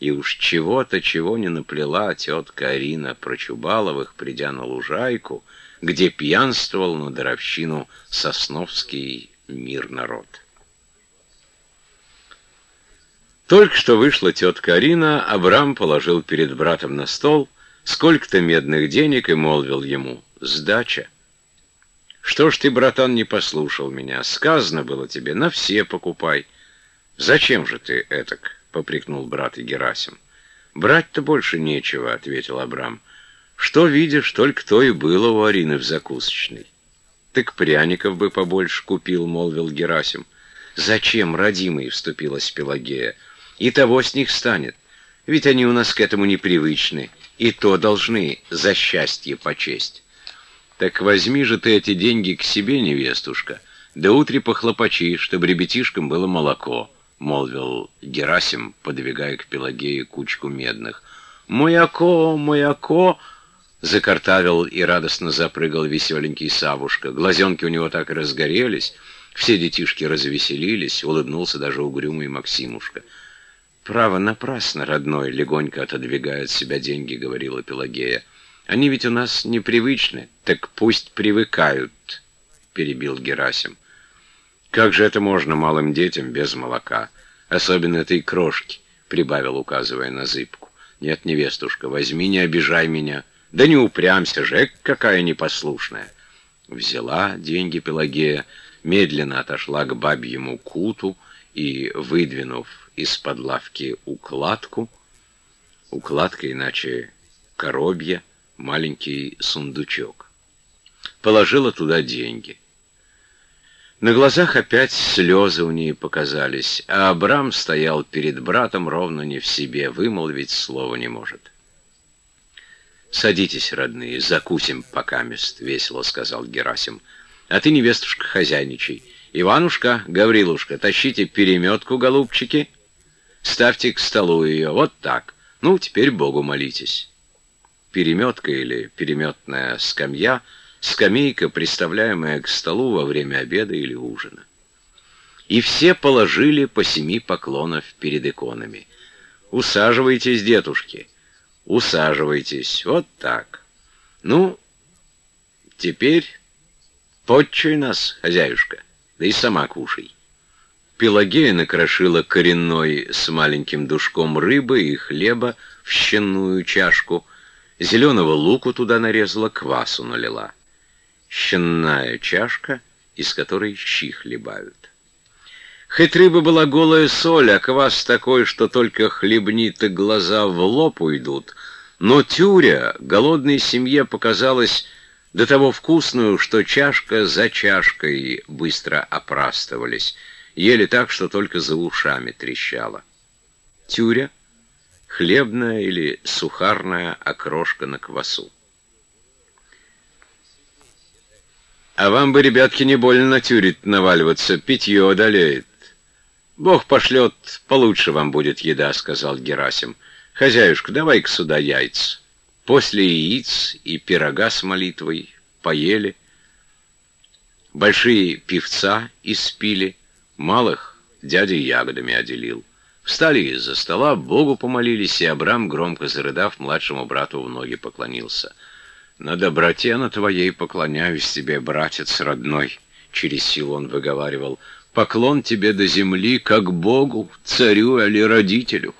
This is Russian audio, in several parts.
И уж чего-то, чего не наплела тетка Арина про Чубаловых, придя на лужайку, где пьянствовал на даровщину сосновский мир народ. Только что вышла тетка Арина, Абрам положил перед братом на стол сколько-то медных денег и молвил ему «Сдача». «Что ж ты, братан, не послушал меня? Сказано было тебе, на все покупай». «Зачем же ты этак?» — попрекнул брат и Герасим. «Брать-то больше нечего», — ответил Абрам. «Что видишь, только то и было у Арины в закусочной». «Так пряников бы побольше купил», — молвил Герасим. «Зачем, родимый?» — вступилась Пелагея. И того с них станет. Ведь они у нас к этому непривычны, и то должны за счастье почесть. Так возьми же ты эти деньги к себе, невестушка, да утре похлопочи, чтобы ребятишкам было молоко, — молвил Герасим, подвигая к Пелагее кучку медных. «Мояко, мояко!» — закартавил и радостно запрыгал веселенький Савушка. Глазенки у него так и разгорелись, все детишки развеселились, улыбнулся даже угрюмый Максимушка. «Право, напрасно, родной!» — легонько отодвигая от себя деньги, — говорила Пелагея. «Они ведь у нас непривычны, так пусть привыкают», — перебил Герасим. «Как же это можно малым детям без молока? Особенно этой крошки», — прибавил, указывая на зыбку. «Нет, невестушка, возьми, не обижай меня. Да не упрямься же, какая непослушная». Взяла деньги Пелагея, медленно отошла к бабьему куту и, выдвинув из-под лавки укладку, укладка иначе коробья, маленький сундучок. Положила туда деньги. На глазах опять слезы у ней показались, а Абрам стоял перед братом ровно не в себе, вымолвить слова не может. «Садитесь, родные, закусим покамест», — весело сказал Герасим. «А ты, невестушка, хозяйничай. Иванушка, Гаврилушка, тащите переметку, голубчики». Ставьте к столу ее, вот так. Ну, теперь Богу молитесь. Переметка или переметная скамья — скамейка, приставляемая к столу во время обеда или ужина. И все положили по семи поклонов перед иконами. «Усаживайтесь, дедушки, усаживайтесь, вот так. Ну, теперь подчуй нас, хозяюшка, да и сама кушай». Пелагея накрошила коренной с маленьким душком рыбы и хлеба в щенную чашку, зеленого луку туда нарезала, квасу налила. Щенная чашка, из которой щи хлебают. Хоть рыба была голая соль, а квас такой, что только хлебнит и глаза в лоб уйдут, но тюря голодной семье показалась до того вкусную, что чашка за чашкой быстро опрастывались — ели так, что только за ушами трещало. Тюря — хлебная или сухарная окрошка на квасу. А вам бы, ребятки, не больно на тюрит наваливаться, питье одолеет. Бог пошлет, получше вам будет еда, — сказал Герасим. Хозяюшка, давай-ка сюда яйца. После яиц и пирога с молитвой поели. Большие певца испили — Малых дядя ягодами отделил. Встали из-за стола, Богу помолились, и Абрам, громко зарыдав, младшему брату в ноги поклонился. «На доброте на твоей поклоняюсь тебе, братец родной», — через силу он выговаривал. «Поклон тебе до земли, как Богу, царю или родителю.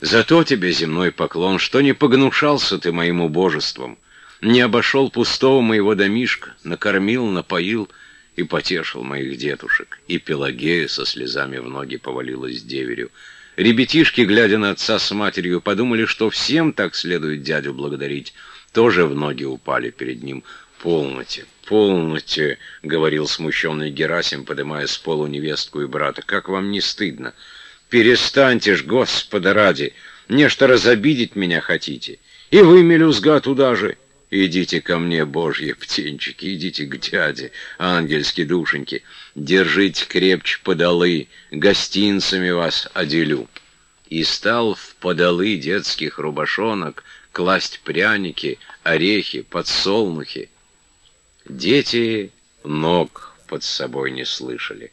Зато тебе земной поклон, что не погнушался ты моим убожеством, не обошел пустого моего домишка, накормил, напоил» и потешил моих дедушек, и Пелагея со слезами в ноги повалилась деверю. Ребятишки, глядя на отца с матерью, подумали, что всем так следует дядю благодарить, тоже в ноги упали перед ним. «Полноте, полноте!» — говорил смущенный Герасим, подымая с полу невестку и брата. «Как вам не стыдно? Перестаньте ж, Господа ради! Нечто разобидеть меня хотите! И вы, мелюзга, туда же!» Идите ко мне, божьи птенчики, идите к дяде, ангельски душеньки. Держите крепче подолы, гостинцами вас оделю. И стал в подолы детских рубашонок класть пряники, орехи, подсолнухи. Дети ног под собой не слышали.